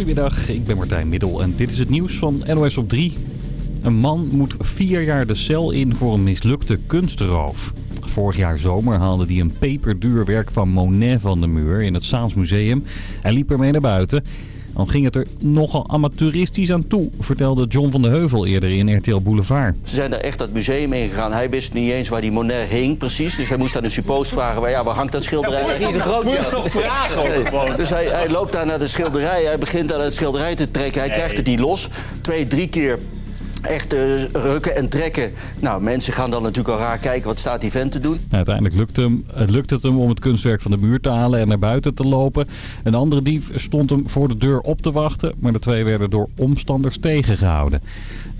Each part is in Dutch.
Goedemiddag, ik ben Martijn Middel en dit is het nieuws van NOS op 3. Een man moet vier jaar de cel in voor een mislukte kunstroof. Vorig jaar zomer haalde hij een peperduur werk van Monet van de muur in het Saans Museum. Hij liep ermee naar buiten. Dan ging het er nogal amateuristisch aan toe, vertelde John van de Heuvel eerder in RTL Boulevard. Ze zijn daar echt dat museum in gegaan. Hij wist niet eens waar die Monet hing precies. Dus hij moest aan de suppost vragen, waar, ja, waar hangt dat schilderij? Ja, niet zo groot. Moet je toch vragen ook gewoon. Dus hij, hij loopt daar naar de schilderij. Hij begint aan het schilderij te trekken. Hij krijgt het niet los. Twee, drie keer echt rukken en trekken. Nou, mensen gaan dan natuurlijk al raar kijken, wat staat die vent te doen? uiteindelijk lukt, hem, het lukt het hem om het kunstwerk van de muur te halen en naar buiten te lopen. Een andere dief stond hem voor de deur op te wachten, maar de twee werden door omstanders tegengehouden.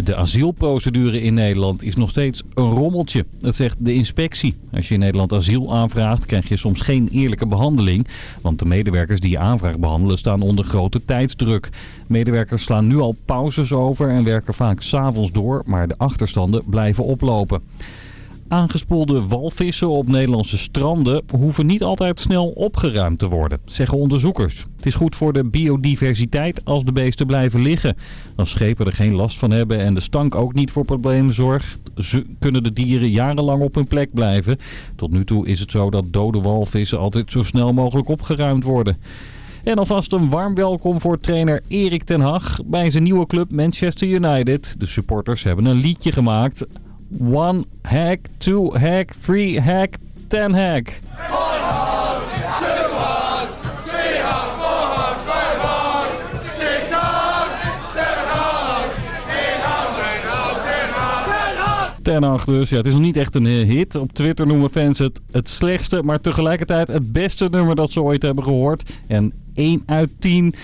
De asielprocedure in Nederland is nog steeds een rommeltje. Dat zegt de inspectie. Als je in Nederland asiel aanvraagt, krijg je soms geen eerlijke behandeling. Want de medewerkers die je aanvraag behandelen staan onder grote tijdsdruk. Medewerkers slaan nu al pauzes over en werken vaak s'avonds door, maar de achterstanden blijven oplopen. Aangespoelde walvissen op Nederlandse stranden hoeven niet altijd snel opgeruimd te worden, zeggen onderzoekers. Het is goed voor de biodiversiteit als de beesten blijven liggen. Als schepen er geen last van hebben en de stank ook niet voor problemen zorgt, kunnen de dieren jarenlang op hun plek blijven. Tot nu toe is het zo dat dode walvissen altijd zo snel mogelijk opgeruimd worden. En alvast een warm welkom voor trainer Erik ten Hag bij zijn nieuwe club Manchester United. De supporters hebben een liedje gemaakt. One hack, two hack, three hack, ten hack. Ten Hag dus. Ja, het is nog niet echt een eh, hit. Op Twitter noemen fans het het slechtste, maar tegelijkertijd het beste nummer dat ze ooit hebben gehoord. En 1 uit 10.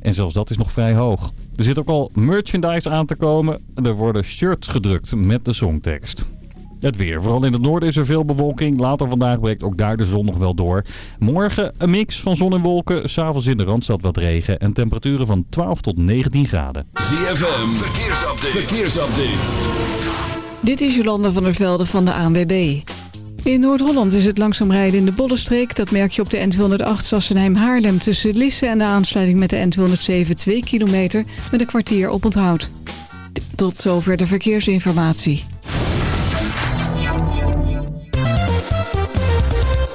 En zelfs dat is nog vrij hoog. Er zit ook al merchandise aan te komen. Er worden shirts gedrukt met de songtekst. Het weer. Vooral in het noorden is er veel bewolking. Later vandaag breekt ook daar de zon nog wel door. Morgen een mix van zon en wolken. S'avonds in de Randstad wat regen. En temperaturen van 12 tot 19 graden. ZFM. Verkeersupdate. Verkeersupdate. Dit is Jolanda van der Velde van de ANWB. In Noord-Holland is het langzaam rijden in de Bollenstreek. Dat merk je op de N208 Sassenheim-Haarlem tussen Lisse en de aansluiting met de N207 2 kilometer met een kwartier op onthoud. Tot zover de verkeersinformatie.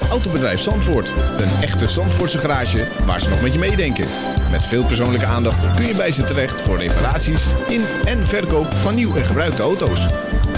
Autobedrijf Zandvoort. Een echte Zandvoortse garage waar ze nog met je meedenken. Met veel persoonlijke aandacht kun je bij ze terecht voor reparaties in en verkoop van nieuw en gebruikte auto's.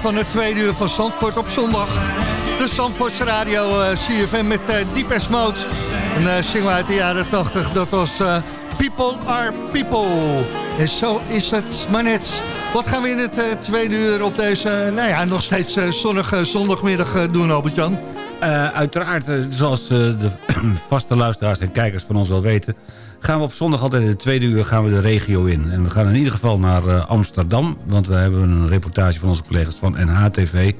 Van het tweede uur van Zandvoort op zondag. De Zandvoortse radio eh, CFM met uh, Deepest Mode. Een uh, single uit de jaren 80, dat was People Are People. En zo is het maar net. Wat gaan we in het tweede uur op deze, nou ja, nog steeds zonnige zondagmiddag doen, Albert-Jan? Uiteraard, zoals de vaste luisteraars en kijkers van ons wel weten gaan we op zondag altijd in de tweede uur gaan we de regio in. En we gaan in ieder geval naar Amsterdam. Want we hebben een reportage van onze collega's van NHTV...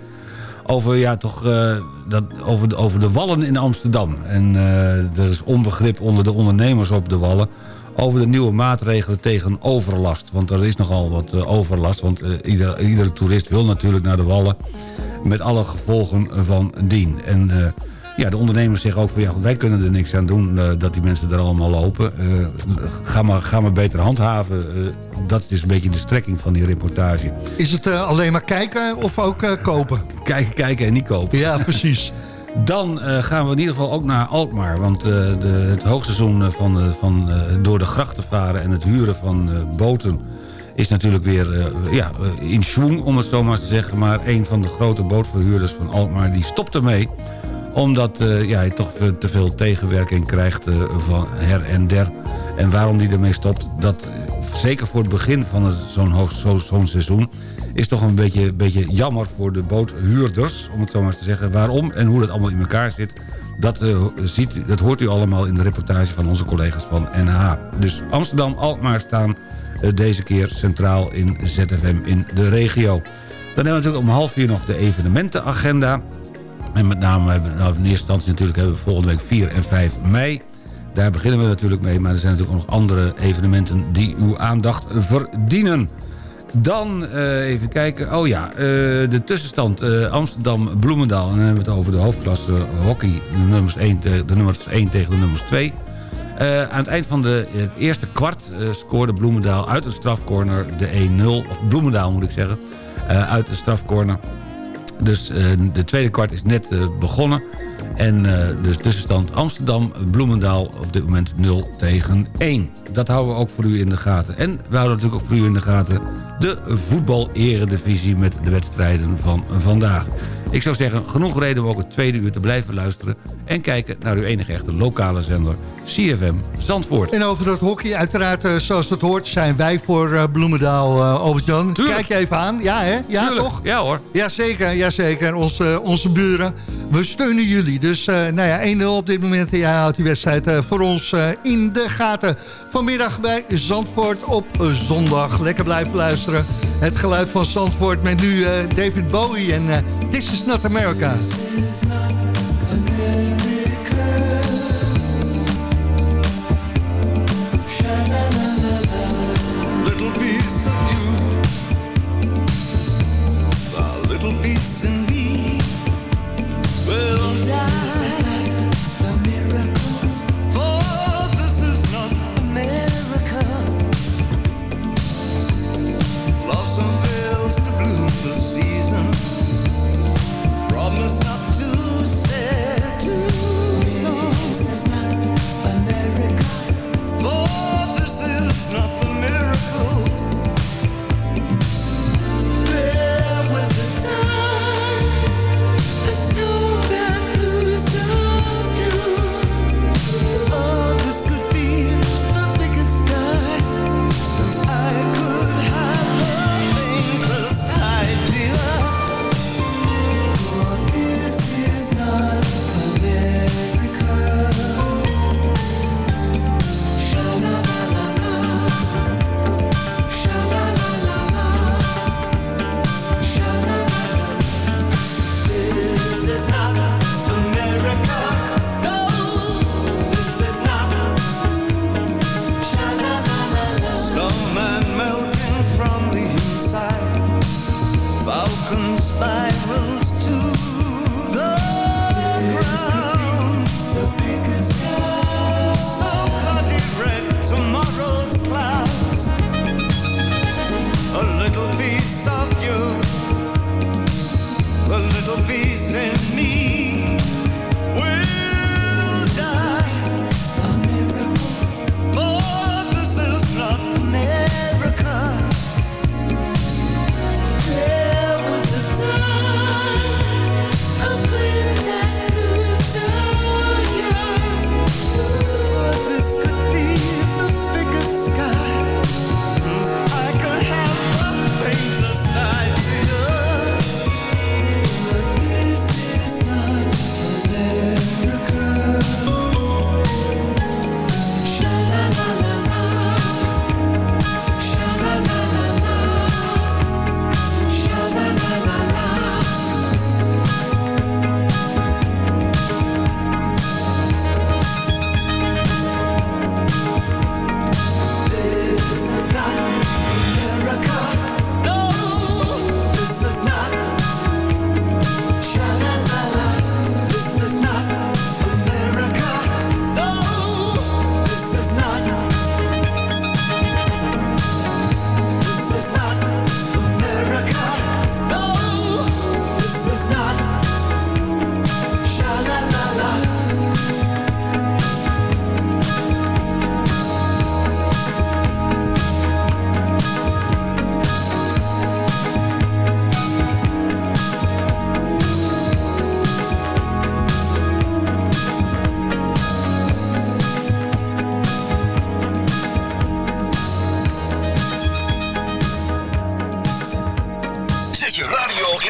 over, ja, toch, dat, over, de, over de wallen in Amsterdam. En er is onbegrip onder de ondernemers op de wallen... over de nieuwe maatregelen tegen overlast. Want er is nogal wat overlast. Want ieder, iedere toerist wil natuurlijk naar de wallen... met alle gevolgen van dien. En ja, de ondernemers zeggen ook van ja, wij kunnen er niks aan doen uh, dat die mensen er allemaal lopen. Uh, ga, maar, ga maar beter handhaven. Dat is een beetje de strekking van die reportage. Is het alleen maar kijken of ook kopen? Kijken, kijken en niet kopen. Ja, precies. Dan gaan we in ieder geval ook naar Alkmaar. Want de, het hoogseizoen van, van door de grachten varen en het huren van boten is natuurlijk weer ja, in schwung, om het zo maar te zeggen. Maar een van de grote bootverhuurders van Alkmaar die stopt ermee omdat uh, ja, hij toch te veel tegenwerking krijgt van her en der. En waarom hij ermee stopt, dat zeker voor het begin van zo'n zo, zo seizoen... is toch een beetje, beetje jammer voor de boothuurders, om het zo maar te zeggen. Waarom en hoe dat allemaal in elkaar zit... Dat, ziet, dat hoort u allemaal in de reportage van onze collega's van NH. Dus Amsterdam, Alkmaar staan deze keer centraal in ZFM in de regio. Dan hebben we natuurlijk om half vier nog de evenementenagenda. En met name hebben nou, in eerste instantie natuurlijk hebben we volgende week 4 en 5 mei. Daar beginnen we natuurlijk mee, maar er zijn natuurlijk ook nog andere evenementen die uw aandacht verdienen. Dan uh, even kijken. Oh ja, uh, de tussenstand Amsterdam-Bloemendaal. En dan hebben we het over de hoofdklasse hockey. De nummers 1, te, de nummers 1 tegen de nummers 2. Aan het eind van de, het eerste kwart scoorde Bloemendaal uit een strafcorner de 1-0. Of Bloemendaal moet ik zeggen. uit de strafcorner dus de tweede kwart is net begonnen. En uh, de tussenstand Amsterdam-Bloemendaal op dit moment 0 tegen 1. Dat houden we ook voor u in de gaten. En we houden natuurlijk ook voor u in de gaten de voetbal-eredivisie met de wedstrijden van vandaag. Ik zou zeggen, genoeg reden om ook het tweede uur te blijven luisteren... en kijken naar uw enige echte lokale zender, CFM Zandvoort. En over dat hockey, uiteraard, uh, zoals het hoort... zijn wij voor uh, Bloemendaal, uh, Albert-Jan. Kijk je even aan. Ja, hè? Ja, Tuurlijk. toch? Ja, hoor. Jazeker, jazeker. Onze, onze buren. We steunen jullie. Dus nou ja, 1-0 op dit moment. En jij houdt die wedstrijd voor ons in de gaten. Vanmiddag bij Zandvoort op zondag. Lekker blijven luisteren. Het geluid van Zandvoort met nu David Bowie en This is Not America.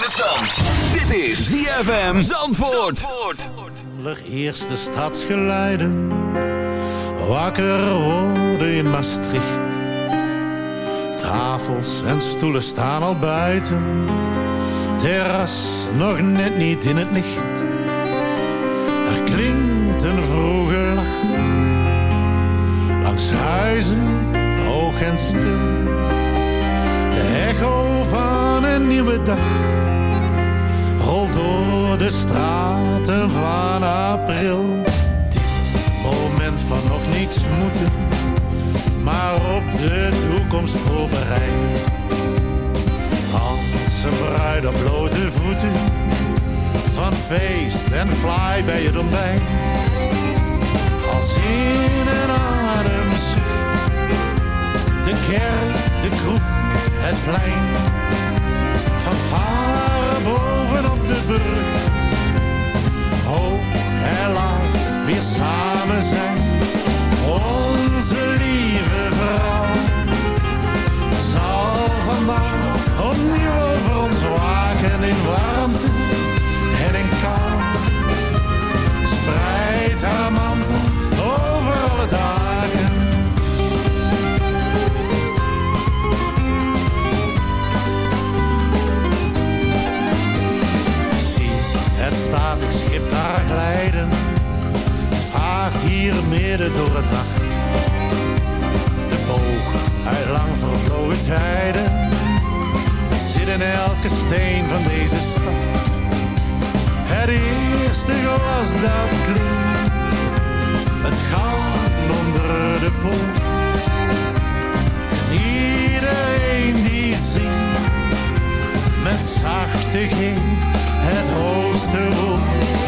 Dit is ZFM Zandvoort. Eerste stadsgeluiden, wakker worden in Maastricht. Tafels en stoelen staan al buiten, terras nog net niet in het licht. Er klinkt een vroege lach, langs huizen hoog en stil. De echo van een nieuwe dag door de straten van april. Dit moment van nog niets moeten, maar op de toekomst voorbereid. Als een bruid op blote voeten, van feest en fly bij het ontbijt. Als in een ademzucht, de kerk, de kroeg, het plein. Brug, hoog weer samen zijn. Onze lieve vrouw zal vandaag opnieuw over ons waken in warmte en in kou. Spreid haar hier midden door het nacht. De boog uit lang vervlogen tijden zit in elke steen van deze stad. Het eerste glas dat klinkt, het goud onder de poort. Iedereen die zingt, met zachte G, het hoogste woord.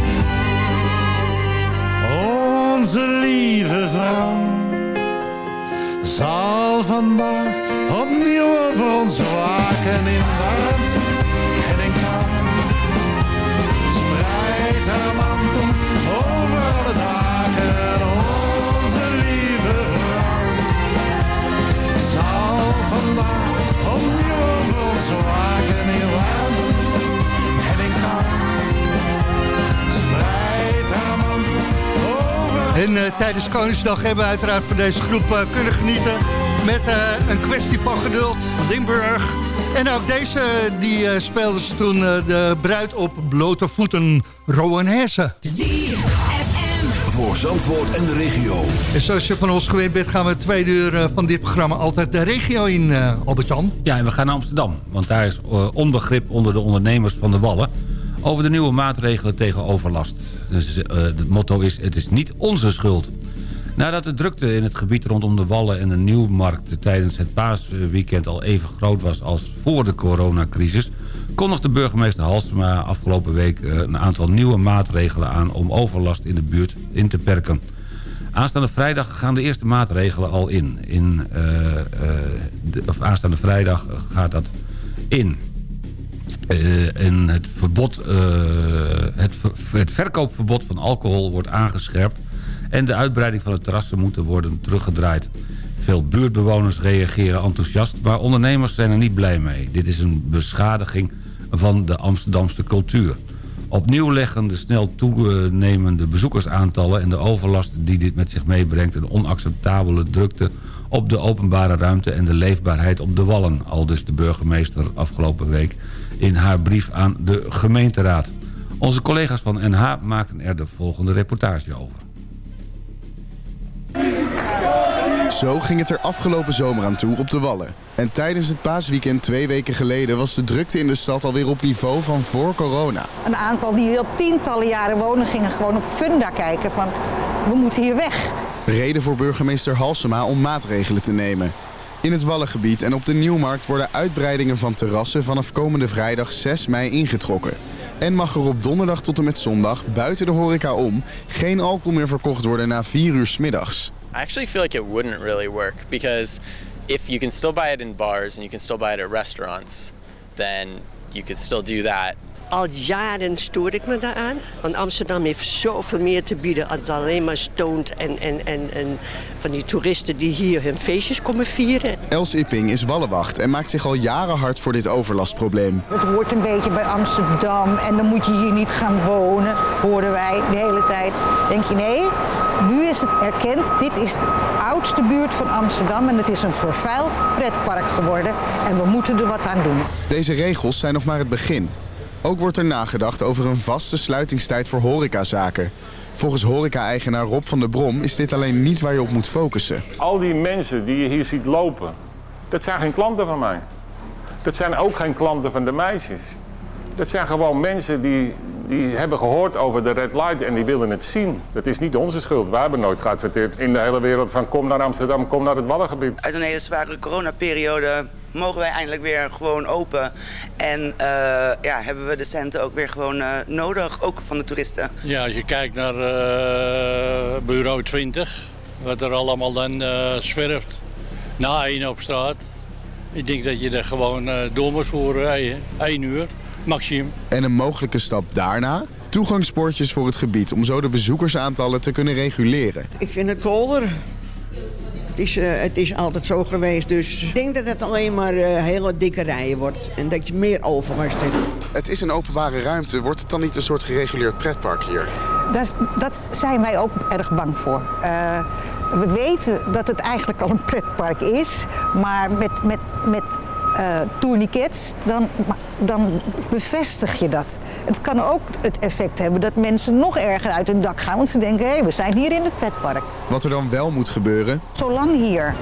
Onze lieve vrouw zal vandaag opnieuw over ons waken in warmte en in kou. Spreid haar mantel over alle dagen. Onze lieve vrouw zal vandaag opnieuw over ons waken in warmte En eh, tijdens Koningsdag hebben we uiteraard van deze groep eh, kunnen genieten... met eh, een kwestie van geduld, Limburg. En ook deze, die eh, speelden ze toen eh, de bruid op blote voeten, Rowan Hesse. Voor Zandvoort en de regio. En zoals je van ons gewend bent, gaan we tweede uur van dit programma altijd de regio in, eh Albert-Jan. Ja, en we gaan naar Amsterdam. Want daar is onbegrip onder de ondernemers van de Wallen... over de nieuwe maatregelen tegen overlast. Dus eh, het motto is, het is niet onze schuld. Nadat de drukte in het gebied rondom de Wallen en de Nieuwmarkt... tijdens het paasweekend al even groot was als voor de coronacrisis... kondigde burgemeester Halsema afgelopen week eh, een aantal nieuwe maatregelen aan... om overlast in de buurt in te perken. Aanstaande vrijdag gaan de eerste maatregelen al in. in eh, eh, of aanstaande vrijdag gaat dat in. Eh, en het, verbod, eh, het, het verkoopverbod van alcohol wordt aangescherpt... en de uitbreiding van de terrassen moeten worden teruggedraaid. Veel buurtbewoners reageren enthousiast... maar ondernemers zijn er niet blij mee. Dit is een beschadiging van de Amsterdamse cultuur. Opnieuw leggen de snel toenemende bezoekersaantallen... en de overlast die dit met zich meebrengt... een onacceptabele drukte op de openbare ruimte... en de leefbaarheid op de wallen. Al dus de burgemeester afgelopen week in haar brief aan de gemeenteraad. Onze collega's van NH maakten er de volgende reportage over. Zo ging het er afgelopen zomer aan toe op de Wallen. En tijdens het paasweekend twee weken geleden was de drukte in de stad alweer op niveau van voor corona. Een aantal die hier al tientallen jaren wonen gingen gewoon op funda kijken van we moeten hier weg. Reden voor burgemeester Halsema om maatregelen te nemen. In het Wallengebied en op de Nieuwmarkt worden uitbreidingen van terrassen vanaf komende vrijdag 6 mei ingetrokken. En mag er op donderdag tot en met zondag buiten de horeca om geen alcohol meer verkocht worden na 4 uur 's middags. I actually feel like it wouldn't really work because if you can still buy it in bars and you can still buy it at restaurants, then you could still do that. Al jaren stoor ik me daaraan. Want Amsterdam heeft zoveel meer te bieden dan alleen maar stoned en, en, en, en van die toeristen die hier hun feestjes komen vieren. Els Ipping is wallenwacht en maakt zich al jaren hard voor dit overlastprobleem. Het hoort een beetje bij Amsterdam en dan moet je hier niet gaan wonen, horen wij de hele tijd. Denk je nee, nu is het erkend, dit is de oudste buurt van Amsterdam en het is een vervuild pretpark geworden en we moeten er wat aan doen. Deze regels zijn nog maar het begin. Ook wordt er nagedacht over een vaste sluitingstijd voor horecazaken. Volgens horeca-eigenaar Rob van der Brom is dit alleen niet waar je op moet focussen. Al die mensen die je hier ziet lopen, dat zijn geen klanten van mij. Dat zijn ook geen klanten van de meisjes. Dat zijn gewoon mensen die, die hebben gehoord over de red light en die willen het zien. Dat is niet onze schuld. Wij hebben nooit geadverteerd in de hele wereld van kom naar Amsterdam, kom naar het Wallengebied. Uit een hele zware coronaperiode mogen wij eindelijk weer gewoon open. En eh, ja, hebben we de centen ook weer gewoon eh, nodig, ook van de toeristen. Ja, als je kijkt naar eh, bureau 20, wat er allemaal dan zwerft na één op straat. Ik denk dat je er gewoon door moet voor één uur, maximum. En een mogelijke stap daarna? Toegangspoortjes voor het gebied om zo de bezoekersaantallen te kunnen reguleren. Ik vind het kolder. Het is, uh, het is altijd zo geweest, dus ik denk dat het alleen maar uh, hele dikke rijen wordt. En dat je meer overlast hebt. Het is een openbare ruimte. Wordt het dan niet een soort gereguleerd pretpark hier? Dat, dat zijn wij ook erg bang voor. Uh, we weten dat het eigenlijk al een pretpark is, maar met, met, met uh, tourniquets, dan, dan bevestig je dat. Het kan ook het effect hebben dat mensen nog erger uit hun dak gaan... want ze denken, hé, hey, we zijn hier in het pretpark. Wat er dan wel moet gebeuren? Zolang hier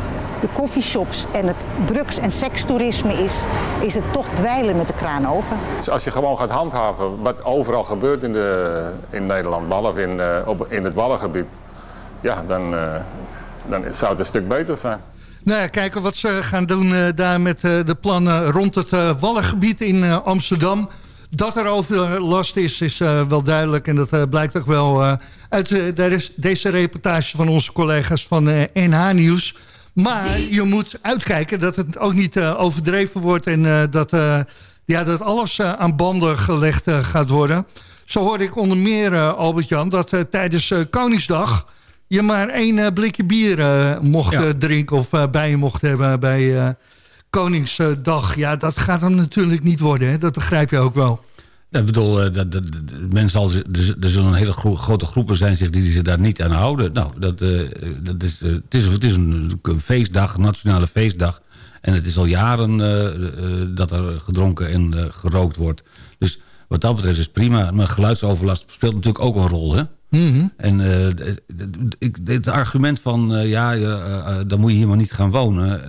de koffieshops en het drugs- en sekstoerisme is... is het toch dweilen met de kraan open. Dus als je gewoon gaat handhaven wat overal gebeurt in, de, in Nederland... behalve in, uh, op, in het Wallengebied... ja, dan, uh, dan zou het een stuk beter zijn. Nou ja, kijken wat ze gaan doen uh, daar met uh, de plannen rond het uh, Wallengebied in Amsterdam. Dat er overlast is, is wel duidelijk. En dat blijkt ook wel uit deze reportage van onze collega's van NH Nieuws. Maar je moet uitkijken dat het ook niet overdreven wordt... en dat, ja, dat alles aan banden gelegd gaat worden. Zo hoorde ik onder meer, Albert-Jan, dat tijdens Koningsdag je maar één uh, blikje bier uh, mocht ja. uh, drinken of bij je mocht hebben bij Koningsdag. Ja, dat gaat hem natuurlijk niet worden, hè? dat begrijp je ook wel. Ik bedoel, dat, dat, dat, men zal, er, zullen hele gro grote groepen zijn zich die zich daar niet aan houden. Nou, dat, dat is, het, is, het is een feestdag, een nationale feestdag. En het is al jaren dat er gedronken en gerookt wordt. Dus wat dat betreft is prima. Maar geluidsoverlast speelt natuurlijk ook een rol, hè? Mm -hmm. En ik, het argument van, uh, ja, uh, dan moet je hier maar niet gaan wonen.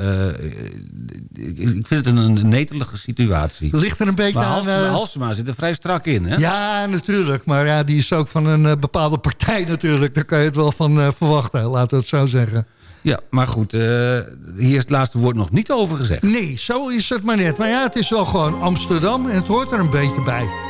Ik, ik, vind het een, netelige situatie. Ligt er een beetje maar aan... Halsema, Halsema zit er vrij strak in, hè? Ja, natuurlijk. Maar ja, die is ook van een bepaalde partij natuurlijk. Daar kan je het wel van verwachten, laten we het zo zeggen. Ja, maar goed, hier is het laatste woord nog niet over gezegd. Nee, zo is het maar net. Maar ja, het is wel gewoon Amsterdam en het hoort er een beetje bij.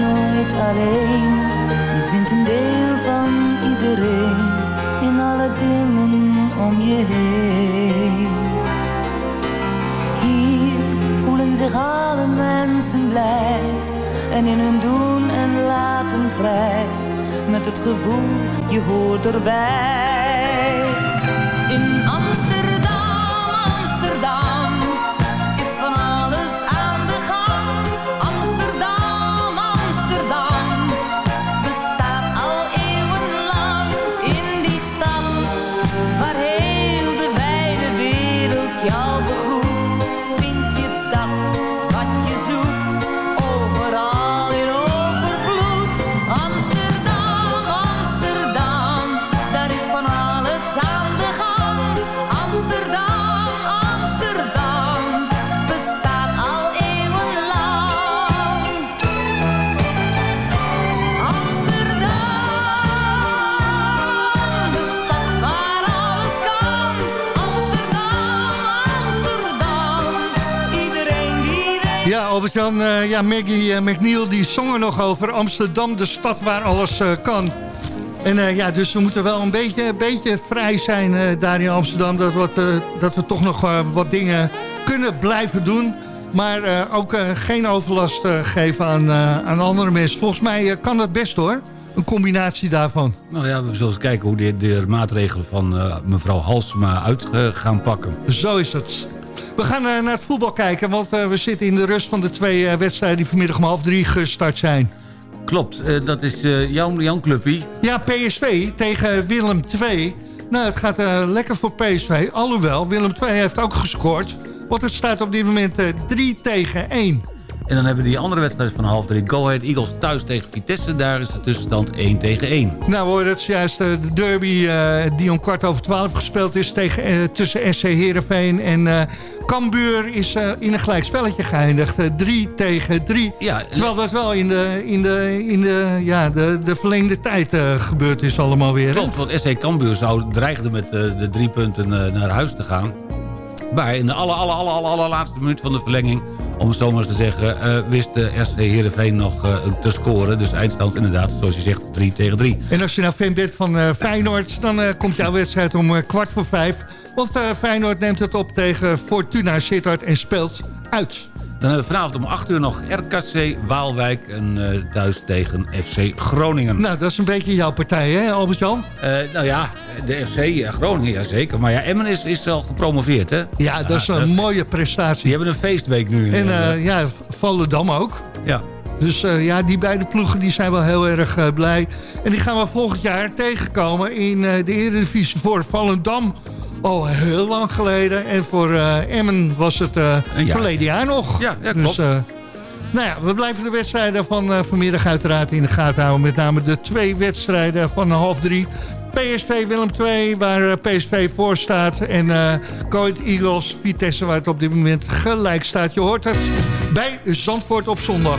Nooit alleen. Je vindt een deel van iedereen in alle dingen om je heen. Hier voelen zich alle mensen blij en in hun doen en laten vrij. Met het gevoel, je hoort erbij. In Albert-Jan, eh, ja, Maggie eh, McNeil die zong er nog over Amsterdam, de stad waar alles eh, kan. En ja, dus we moeten wel een beetje, een beetje vrij zijn daar in Amsterdam. Dat, wat, dat we toch nog wat dingen kunnen blijven doen. Maar ook geen overlast geven aan, aan andere mensen. Volgens mij kan dat best hoor. Een combinatie daarvan. Nou ja, we zullen eens kijken hoe de, de maatregelen van mevrouw Halsema uit gaan pakken. Zo is het. We gaan eh, naar het voetbal kijken, want eh, we zitten in de rust van de twee eh, wedstrijden... die vanmiddag om half drie gestart zijn. Klopt, dat is jouw, jouw clubpie. Ja, PSV tegen Willem II. Nou, het gaat lekker voor PSV. Alhoewel, Willem II heeft ook gescoord. Want het staat op dit moment eh 3 tegen 1. En dan hebben we die andere wedstrijd van half drie. Go Ahead Eagles thuis tegen Vitesse. Daar is de tussenstand 1 tegen 1. Nou, we hoorden het juist eh, de derby eh, die om kwart over twaalf gespeeld is... Tegen, eh, tussen SC Heerenveen en eh Cambuur is in een gelijk spelletje geëindigd. 3 tegen 3. Ja, Terwijl dat wel in de, in de, in de, ja, de, de verlengde tijd gebeurd is allemaal weer. Klopt, want SC Cambuur zou dreigde met de drie punten naar huis te gaan. Maar in de alle, alle, alle, alle, allerlaatste minuut van de verlenging... om het zo maar te zeggen, eh, wist de SC Heerenveen nog eh, te scoren. Dus eindstand inderdaad, zoals je zegt, 3 tegen 3. En als je nou fan bent van eh, Feyenoord, dan komt jouw wedstrijd om kwart voor vijf. Want Feyenoord neemt het op tegen Fortuna Sittard en speelt uit. Dan hebben we vanavond om 8 uur nog RKC Waalwijk en eh, thuis tegen FC Groningen. Nou, dat is een beetje jouw partij, hè Albert-Jan? Eh, nou ja, de FC ja, Groningen, ja zeker. Maar ja, Emmen is, is al gepromoveerd, hè? Ja, dat is een mooie prestatie. Die hebben een feestweek nu. En eh, eh, ja, Volendam ook. ja. Dus eh, ja, die beide ploegen die zijn wel heel erg eh, blij. En die gaan we volgend jaar tegenkomen in eh, de Eredivisie voor Volendam. Al heel lang geleden. En voor eh, Emmen was het eh verleden jaar nog. Ja, ja, Dus, klopt. eh, nou ja, we blijven de wedstrijden van vanmiddag uiteraard in de gaten houden. Met name de twee wedstrijden van half drie. PSV Willem 2, waar PSV voor staat. En eh Coit Eagles, Vitesse, waar het op dit moment gelijk staat. Je hoort het bij Zandvoort op zondag.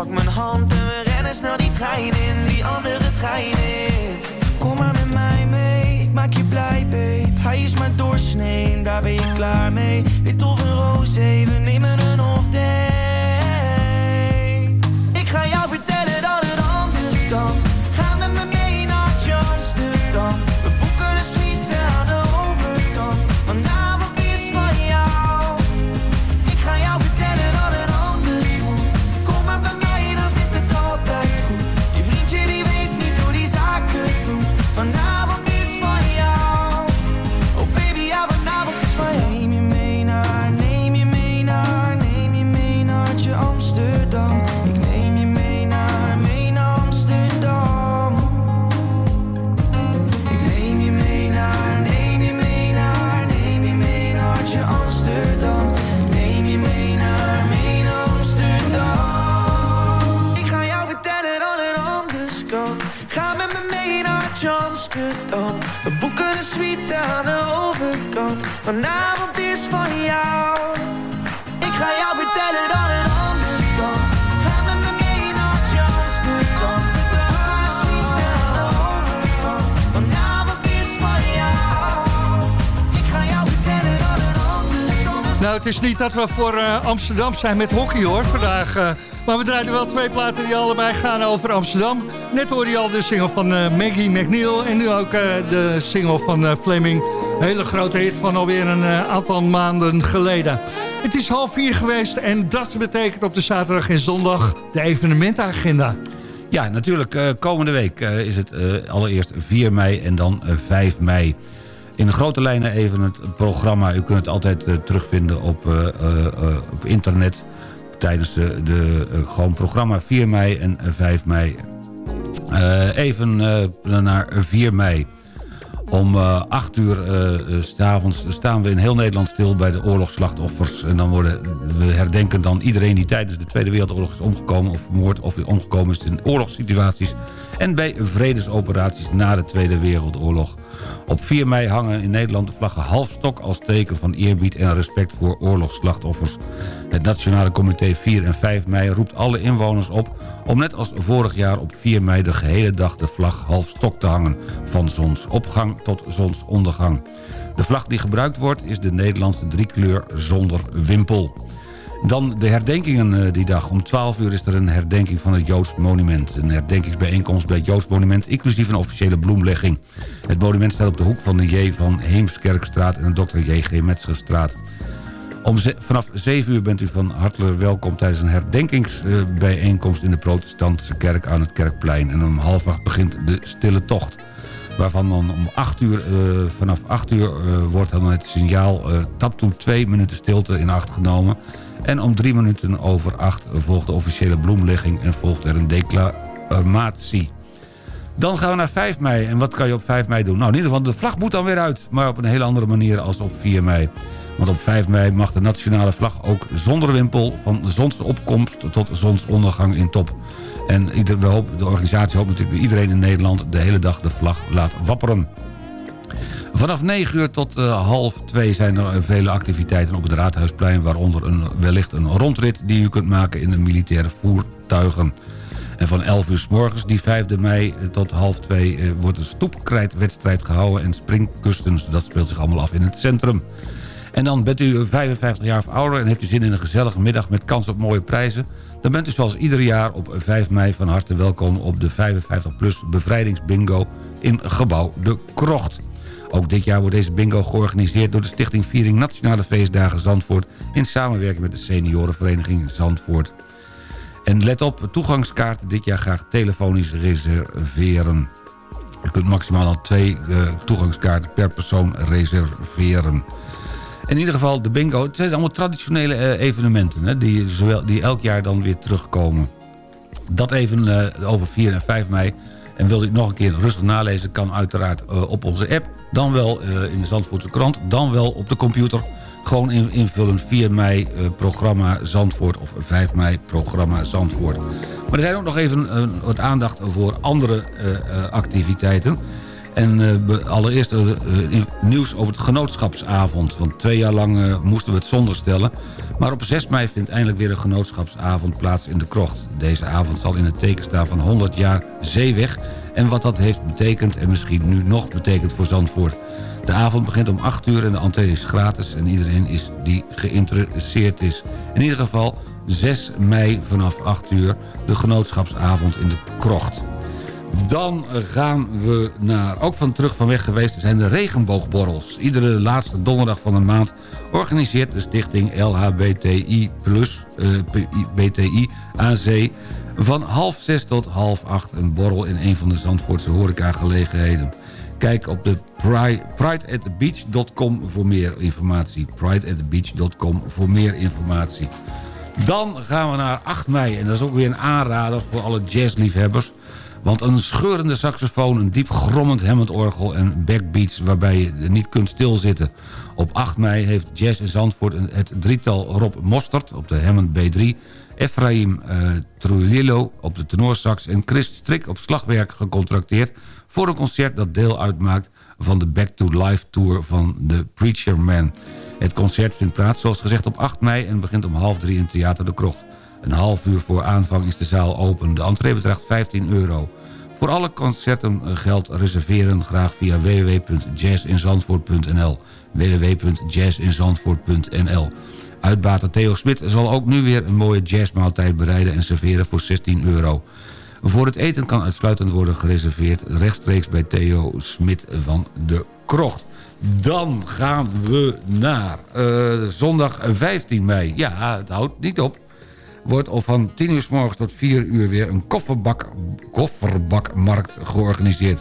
Je pakt mijn hand en we rennen snel die trein in, die andere trein in. Kom maar met mij mee, ik maak je blij, babe. Hij is maar doorsnee, daar ben je klaar mee. Wit of een roze, we nemen een off day. Ik ga jou vertellen dat het anders kan. Is niet dat we voor eh, Amsterdam zijn met hockey hoor, vandaag. eh, maar we draaien wel twee platen die allebei gaan over Amsterdam. Net hoorde je al de single van eh, Maggie McNeil en nu ook de single van Fleming. Hele grote hit van alweer een aantal maanden geleden. Het is half vier geweest en dat betekent op de zaterdag en zondag de evenementenagenda. Ja, natuurlijk. komende week is het allereerst 4 mei en dan eh, 5 mei. In grote lijnen even het programma. U kunt het altijd eh, terugvinden op, eh, eh, op internet... tijdens de, de gewoon programma 4 mei en eh, 5 mei. Even naar 4 mei. Om eh 8 uur eh, eh, 's avonds staan we in heel Nederland stil bij de oorlogsslachtoffers. En dan worden we herdenken dan iedereen die tijdens de Tweede Wereldoorlog is omgekomen... of vermoord of omgekomen is in oorlogssituaties... en bij vredesoperaties na de Tweede Wereldoorlog. Op 4 mei hangen in Nederland de vlaggen halfstok als teken van eerbied en respect voor oorlogsslachtoffers. Het Nationale Comité 4 en 5 mei roept alle inwoners op om net als vorig jaar op 4 mei de gehele dag de vlag halfstok te hangen. Van zonsopgang tot zonsondergang. De vlag die gebruikt wordt is de Nederlandse driekleur zonder wimpel. Dan de herdenkingen eh, die dag. Om 12 uur is er een herdenking van het Joods monument. Een herdenkingsbijeenkomst bij het Joods monument... inclusief een officiële bloemlegging. Het monument staat op de hoek van de J. van Heemskerkstraat... en de Dr. J.G. Metzgerstraat. Om vanaf 7 uur bent u van harte welkom tijdens een herdenkingsbijeenkomst... in de protestantse kerk aan het Kerkplein. En om half acht begint de stille tocht. Waarvan dan om 8 uur, eh, vanaf 8 uur eh, wordt dan het signaal eh taptoe 2 minuten stilte in acht genomen. En om 3 minuten over 8 volgt de officiële bloemlegging en volgt er een declamatie. Dan gaan we naar 5 mei. En wat kan je op 5 mei doen? Nou, in ieder geval, de vlag moet dan weer uit. Maar op een hele andere manier als op 4 mei. Want op 5 mei mag de nationale vlag ook zonder wimpel... van zonsopkomst tot zonsondergang in top. En we hopen, de organisatie hoopt natuurlijk dat iedereen in Nederland... de hele dag de vlag laat wapperen. Vanaf 9 uur tot eh, half 2 zijn er eh, vele activiteiten op het Raadhuisplein... waaronder een, wellicht een rondrit die u kunt maken in de militaire voertuigen. En van 11 uur s morgens, die 5 mei eh, tot half 2... eh, wordt een stoepkrijtwedstrijd gehouden en springkustens. Dat speelt zich allemaal af in het centrum. En dan bent u 55 jaar of ouder en heeft u zin in een gezellige middag... met kans op mooie prijzen... Dan bent u zoals ieder jaar op 5 mei van harte welkom op de 55PLUS bevrijdingsbingo in gebouw De Krocht. Ook dit jaar wordt deze bingo georganiseerd door de Stichting Viering Nationale Feestdagen Zandvoort... in samenwerking met de seniorenvereniging Zandvoort. En let op, toegangskaarten dit jaar graag telefonisch reserveren. U kunt maximaal al twee eh, toegangskaarten per persoon reserveren. In ieder geval, de bingo, het zijn allemaal traditionele eh, evenementen... Hè, die, zowel, die elk jaar dan weer terugkomen. Dat even eh, over 4 en 5 mei. En wil u het nog een keer rustig nalezen... kan uiteraard eh, op onze app, dan wel in de Zandvoortse krant... dan wel op de computer. Gewoon in- invullen 4 mei programma Zandvoort of 5 mei programma Zandvoort. Maar er zijn ook nog even wat aandacht voor andere activiteiten... En eh, allereerst eh, eh, nieuws over het genootschapsavond. Want twee jaar lang moesten we het zonder stellen. Maar op 6 mei vindt eindelijk weer een genootschapsavond plaats in de krocht. Deze avond zal in het teken staan van 100 jaar zeeweg. En wat dat heeft betekend en misschien nu nog betekent voor Zandvoort. De avond begint om 8 uur en de entree is gratis. En iedereen is die geïnteresseerd is. In ieder geval 6 mei vanaf 8 uur de genootschapsavond in de krocht. Dan gaan we naar, ook van terug van weg geweest, zijn de regenboogborrels. Iedere laatste donderdag van de maand organiseert de stichting LHBTI+, eh, BTI AC... van half zes tot half acht een borrel in een van de Zandvoortse horecagelegenheden. Kijk op de pri- prideatthebeach.com voor meer informatie. prideatthebeach.com voor meer informatie. Dan gaan we naar 8 mei en dat is ook weer een aanrader voor alle jazzliefhebbers. Want een scheurende saxofoon, een diep grommend Hammond-orgel en backbeats... waarbij je niet kunt stilzitten. Op 8 mei heeft Jazz in Zandvoort het drietal Rob Mostert op de Hammond B3... Efraim eh Trujillo op de tenorsax en Chris Strik op slagwerk gecontracteerd... voor een concert dat deel uitmaakt van de Back to Life Tour van The Preacher Man. Het concert vindt plaats zoals gezegd op 8 mei en begint om half drie in Theater de Krocht. Een half uur voor aanvang is de zaal open. De entree bedraagt 15 euro. Voor alle concerten eh, geldt reserveren graag via www.jazzinzandvoort.nl www.jazzinzandvoort.nl Uitbater Theo Smit zal ook nu weer een mooie jazzmaaltijd bereiden en serveren voor 16 euro. Voor het eten kan uitsluitend worden gereserveerd rechtstreeks bij Theo Smit van de Krocht. Dan gaan we naar eh, zondag 15 mei. Ja, het houdt niet op. Wordt al van 10 uur s morgens tot 4 uur weer een kofferbak, kofferbakmarkt georganiseerd.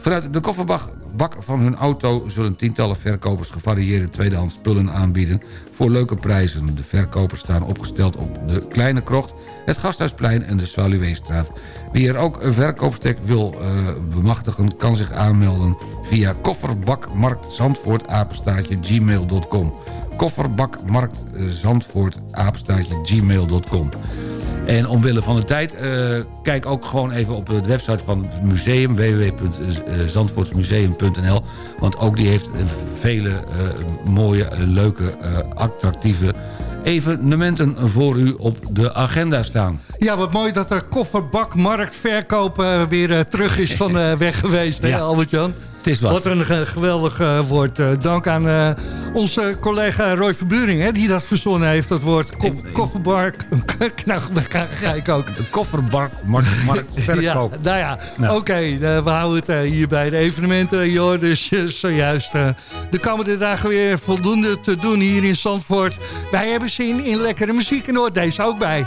Vanuit de kofferbak bak van hun auto zullen tientallen verkopers gevarieerde tweedehands spullen aanbieden voor leuke prijzen. De verkopers staan opgesteld op de Kleine Krocht, het Gasthuisplein en de Svaluweestraat. Wie er ook een verkoopstek wil eh, bemachtigen kan zich aanmelden via kofferbakmarktzandvoort apenstaartje gmail.com kofferbakmarktzandvoort apenstaartje gmail.com en omwille van de tijd, eh, kijk ook gewoon even op de website van het museum... www.zandvoortsmuseum.nl Want ook die heeft eh, vele eh, mooie, eh, leuke, eh, attractieve evenementen voor u op de agenda staan. Ja, wat mooi dat de kofferbakmarktverkoop eh, weer eh, terug is van eh, weg geweest, hè, Ja. Albert-Jan? Het is wat. Wat een geweldig eh, woord. Eh, dank aan eh, onze collega Roy Verburing, hè, die dat verzonnen heeft, dat woord. Ko kofferbark. nou, ga, ik ook. De kofferbakmarktverkoop. Ja, nou ja, Nou. oké, eh, we houden het hier bij de evenementen, joh. Dus zojuist de komende dagen weer voldoende te doen hier in Zandvoort. Wij hebben zin in lekkere muziek en hoort deze ook bij.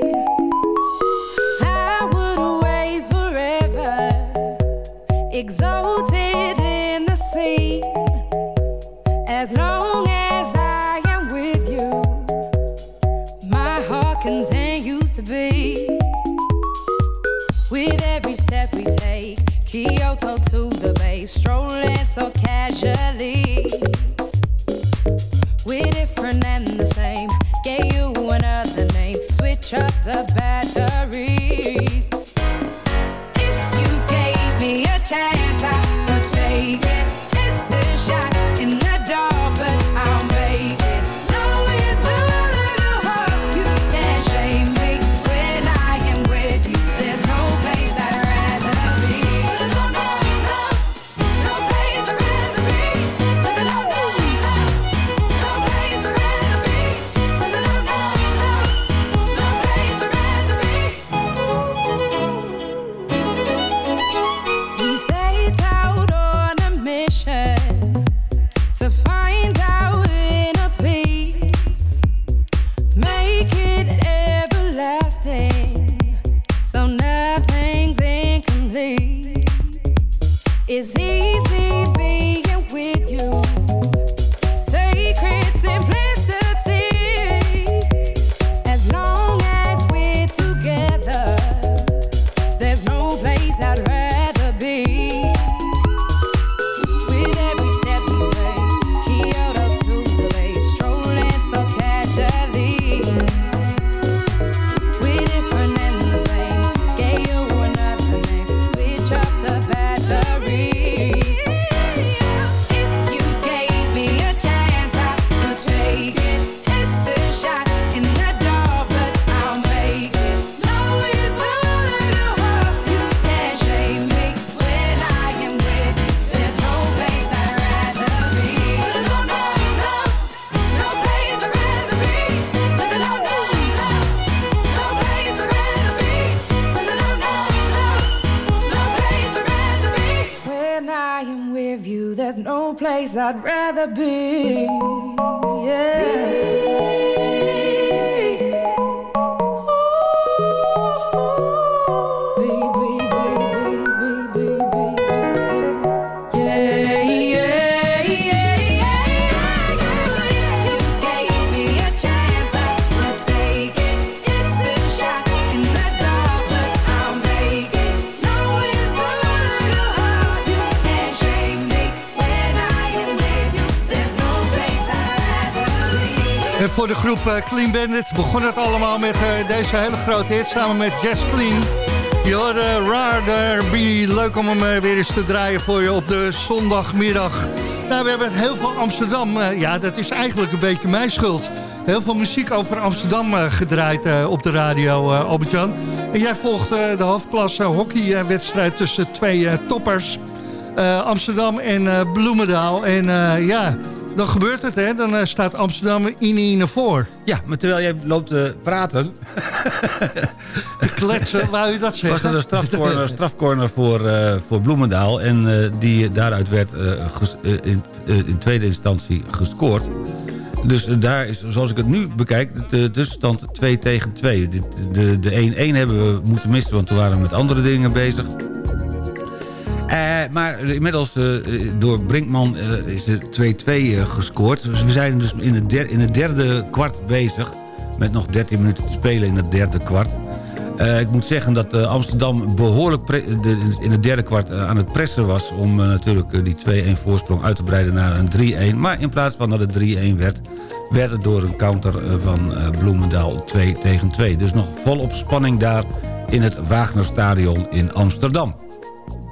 I'd rather be. Groep eh, Clean Bandit begon het allemaal met eh, deze hele grote hit samen met Jess Clean. Je hoorde Rather Be. Leuk om hem eh, weer eens te draaien voor je op de zondagmiddag. Nou, we hebben heel veel Amsterdam. ja, dat is eigenlijk een beetje mijn schuld. Heel veel muziek over Amsterdam gedraaid op de radio, Albert-Jan. En jij volgt de hoofdklasse hockeywedstrijd tussen twee toppers. Amsterdam en Bloemendaal. En ja, dan gebeurt het, hè. Dan eh, staat Amsterdam in 1 voor. Ja, maar terwijl jij loopt te praten... Te kletsen, wou je dat zeggen? was er een strafcorner, strafcorner voor, eh, voor Bloemendaal. En eh, die daaruit werd in, in tweede instantie gescoord. Dus daar is, zoals ik het nu bekijk, de tussenstand 2 tegen 2. Dit- De de 1-1 hebben we moeten missen, want toen waren we met andere dingen bezig. Eh, maar inmiddels eh, door Brinkman eh, is het 2-2 eh, gescoord. Dus we zijn dus in het, in het derde kwart bezig. Met nog 13 minuten te spelen in het derde kwart. Ik moet zeggen dat Amsterdam behoorlijk de- in het derde kwart aan het pressen was... om natuurlijk die 2-1 voorsprong uit te breiden naar een 3-1. Maar in plaats van dat het 3-1 werd... werd het door een counter van Bloemendaal 2 tegen 2. Dus nog volop spanning daar in het Wagnerstadion in Amsterdam.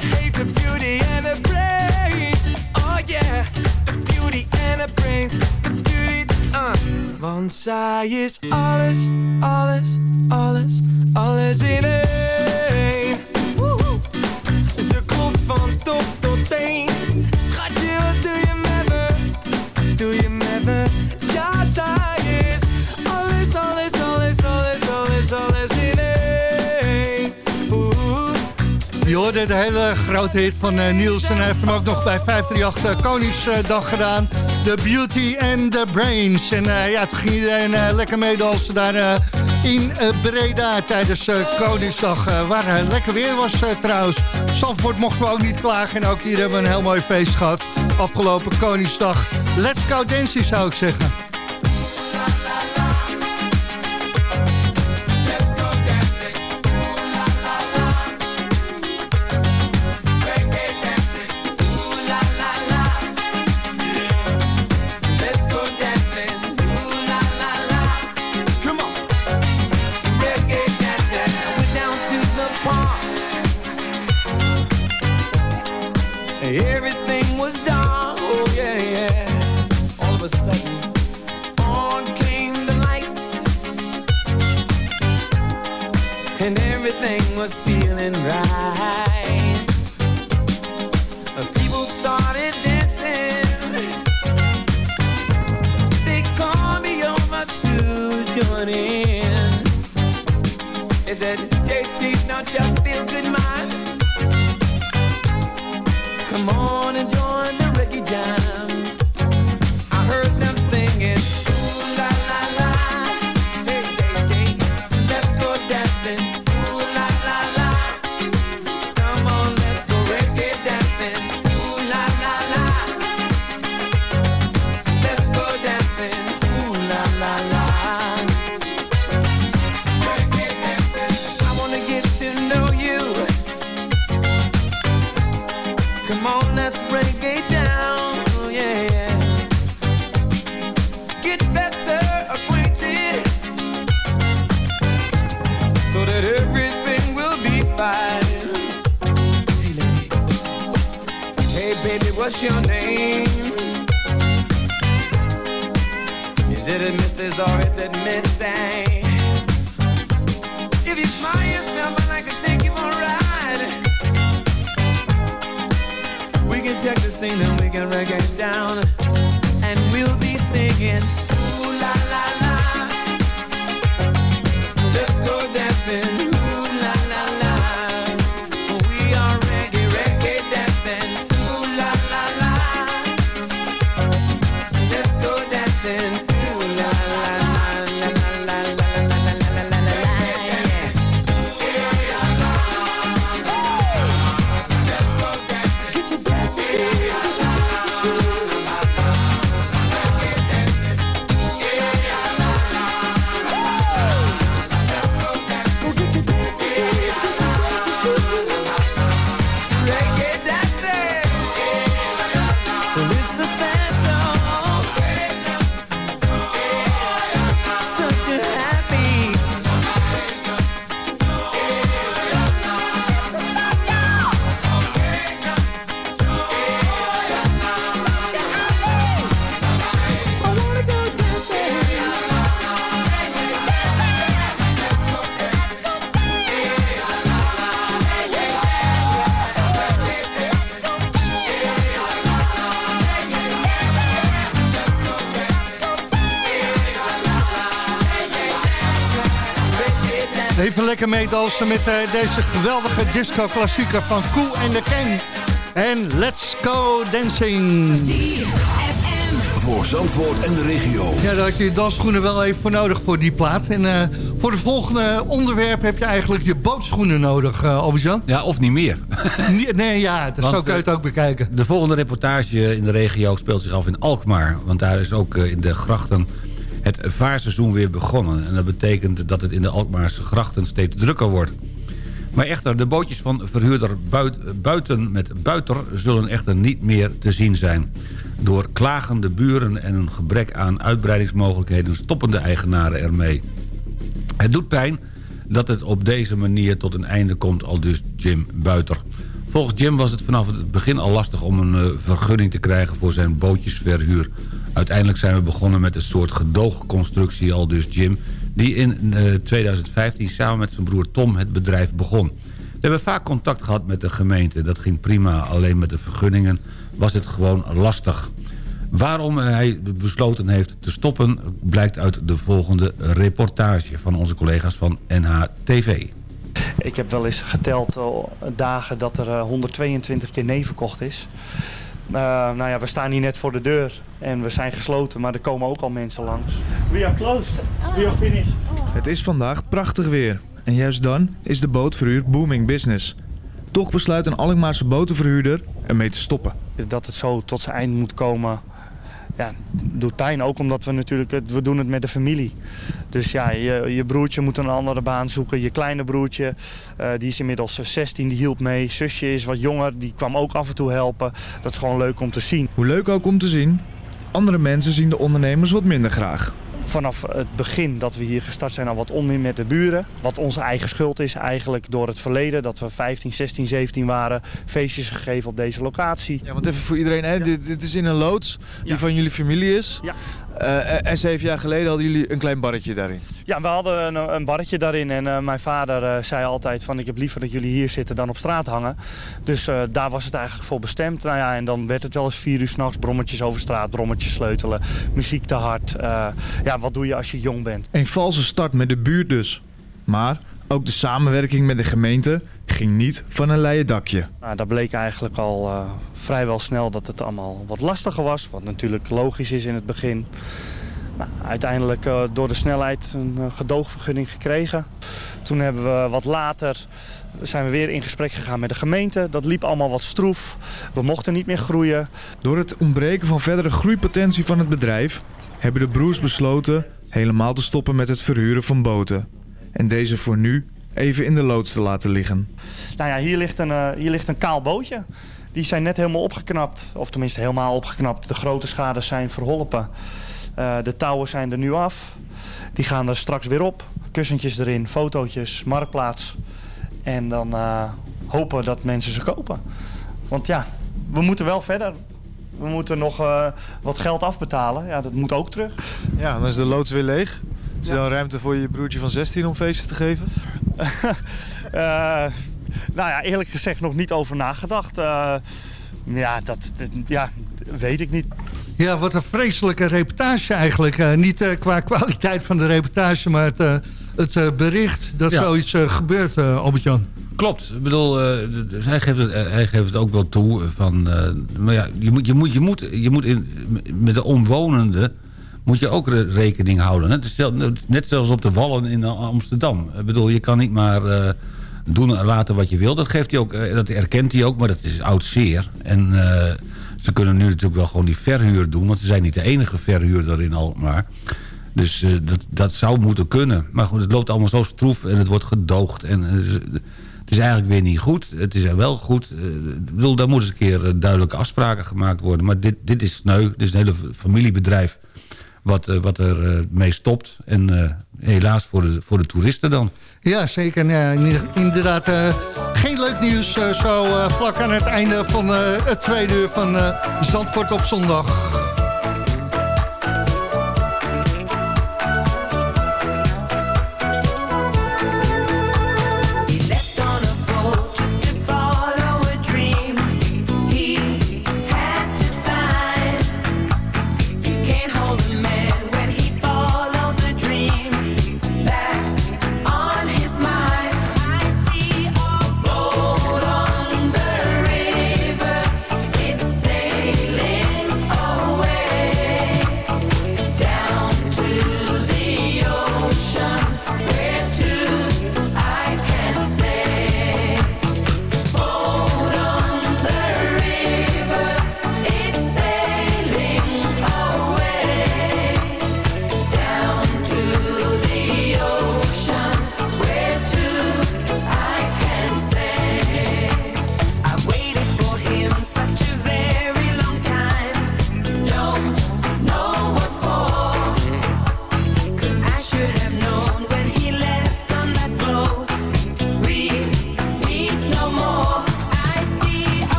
Ze heeft de beauty en de brains, oh yeah, de beauty en de brains, de beauty, uh. Want zij is alles, alles, alles, alles in één. Ze klopt van top tot teen. Je hoorde de hele grote van eh, Niels. En hij heeft hem ook nog bij 538 uh, Koningsdag gedaan. The Beauty and the Brains. En eh, ja, het ging iedereen eh, lekker meedansen daar eh, in eh, Breda tijdens eh, Koningsdag. eh, waar eh, lekker weer was eh, trouwens. Zandvoort mochten we ook niet klagen. En ook hier hebben we een heel mooi feest gehad. Afgelopen Koningsdag. Let's go dancing zou ik zeggen. What's your name? Is it a Mrs. or is it Miss A? If you smile yourself, I'd like to take you for a ride. We can check the scene and we can reggae down. And we'll be singing, met eh, deze geweldige disco-klassieker van Koe en de Ken. En let's go dancing. Voor Zandvoort en de regio. Ja, daar had je je dansschoenen wel even voor nodig voor die plaat. En eh, voor het volgende onderwerp heb je eigenlijk je bootschoenen nodig, uh, Albert-Jan. Ja, of niet meer. Nee, nee, ja, dat Want, zo kun je het ook bekijken. De volgende reportage in de regio speelt zich af in Alkmaar. Want daar is ook in de grachten het vaarseizoen weer begonnen. En dat betekent dat het in de Alkmaarse grachten steeds drukker wordt. Maar echter, de bootjes van verhuurder Buit- Buiten met Buiter... zullen echter niet meer te zien zijn. Door klagende buren en een gebrek aan uitbreidingsmogelijkheden... stoppen de eigenaren ermee. Het doet pijn dat het op deze manier tot een einde komt, al dus Jim Buiter. Volgens Jim was het vanaf het begin al lastig om een eh, vergunning te krijgen voor zijn bootjesverhuur. Uiteindelijk zijn we begonnen met een soort gedoogconstructie, al dus Jim... die in eh, 2015 samen met zijn broer Tom het bedrijf begon. We hebben vaak contact gehad met de gemeente. Dat ging prima, alleen met de vergunningen was het gewoon lastig. Waarom hij besloten heeft te stoppen... blijkt uit de volgende reportage van onze collega's van NHTV. Ik heb wel eens geteld dagen dat er eh, 122 keer nee verkocht is. Eh, nou ja, we staan hier net voor de deur en we zijn gesloten, maar er komen ook al mensen langs. We are closed. We are finished. Het is vandaag prachtig weer. En juist dan is de bootverhuur booming business. Toch besluit een Alkmaarse botenverhuurder ermee te stoppen. Dat het zo tot zijn eind moet komen, ja, doet pijn. Ook omdat we natuurlijk, het, we doen het met de familie. Dus ja, je, je broertje moet een andere baan zoeken. Je kleine broertje, eh, die is inmiddels 16, die hielp mee. Zusje is wat jonger, die kwam ook af en toe helpen. Dat is gewoon leuk om te zien. Hoe leuk ook om te zien, andere mensen zien de ondernemers wat minder graag. Vanaf het begin dat we hier gestart zijn al wat onmin met de buren. Wat onze eigen schuld is eigenlijk door het verleden. Dat we 15, 16, 17 waren. Feestjes gegeven op deze locatie. Ja, want even voor iedereen, hè? Dit, dit is in een loods die van jullie familie is. Ja. Eh, en zeven jaar geleden hadden jullie een klein barretje daarin. Ja, we hadden een, een barretje daarin en eh, mijn vader eh, zei altijd van ik heb liever dat jullie hier zitten dan op straat hangen. Dus eh, daar was het eigenlijk voor bestemd. Nou ja, en dan werd het wel eens vier uur s'nachts brommetjes over straat, brommetjes sleutelen, muziek te hard. Eh, ja, wat doe je als je jong bent? Een valse start met de buurt dus. Maar ook de samenwerking met de gemeente ging niet van een leien dakje. Nou, daar bleek eigenlijk al eh, vrijwel snel dat het allemaal wat lastiger was. Wat natuurlijk logisch is in het begin. Nou, uiteindelijk eh, door de snelheid een eh, gedoogvergunning gekregen. Toen hebben we wat later zijn we weer in gesprek gegaan met de gemeente. Dat liep allemaal wat stroef. We mochten niet meer groeien. Door het ontbreken van verdere groeipotentie van het bedrijf hebben de broers besloten helemaal te stoppen met het verhuren van boten. En deze voor nu even in de loods te laten liggen. Nou ja, hier ligt een, eh, hier ligt een kaal bootje. Die zijn net helemaal opgeknapt. Of tenminste helemaal opgeknapt. De grote schades zijn verholpen. Eh, de touwen zijn er nu af. Die gaan er straks weer op. Kussentjes erin, fotootjes, marktplaats. En dan eh, hopen dat mensen ze kopen. Want ja, we moeten wel verder. We moeten nog eh, wat geld afbetalen. Ja, dat moet ook terug. Ja, dan is de loods weer leeg. Is er dan ruimte voor je broertje van 16 om feestjes te geven? Eh, nou ja, eerlijk gezegd nog niet over nagedacht. Eh, ja, dat, dat- ja, weet ik niet. Ja, wat een vreselijke reportage eigenlijk. Eh, niet eh, qua kwaliteit van de reportage, maar het, het bericht dat Ja. zoiets eh, gebeurt, Albert-Jan. Klopt. Ik bedoel, eh, hij, geeft het, eh, hij geeft het ook wel toe. Van, eh, maar ja, je moet, je moet, je moet, je moet in, met de omwonenden moet je ook re- rekening houden. Net, stel- net zoals op de Wallen in Amsterdam. Ik bedoel, je kan niet maar eh, doen en laten wat je wil. Dat, geeft hij ook, eh, dat erkent hij ook, maar dat is oud zeer. En eh, ze kunnen nu natuurlijk wel gewoon die verhuur doen... want ze zijn niet de enige verhuurder in Alkmaar. Dus eh, dat, dat zou moeten kunnen. Maar goed, het loopt allemaal zo stroef en het wordt gedoogd. En, eh, het is eigenlijk weer niet goed. Het is wel goed. Eh, ik bedoel, daar moeten een keer eh, duidelijke afspraken gemaakt worden. Maar dit, dit is sneu. Dit is een hele familiebedrijf wat, eh, wat er mee stopt. En helaas voor de, voor de toeristen dan. Ja, zeker. Ja, in- inderdaad, geen leuk nieuws eh, zo vlak aan het einde van het tweede uur van Zandvoort op zondag.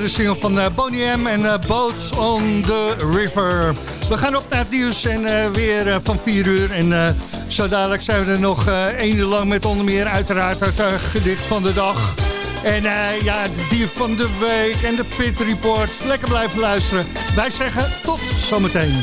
De single van eh, Boney M en eh, Boats on the River. We gaan op naar het nieuws en eh, weer eh, van 4 uur. En eh, zo dadelijk zijn we er nog eh één uur lang met onder meer uiteraard het eh, gedicht van de dag. En eh, ja, de dier van de week en de Pit Report. Lekker blijven luisteren. Wij zeggen tot zometeen.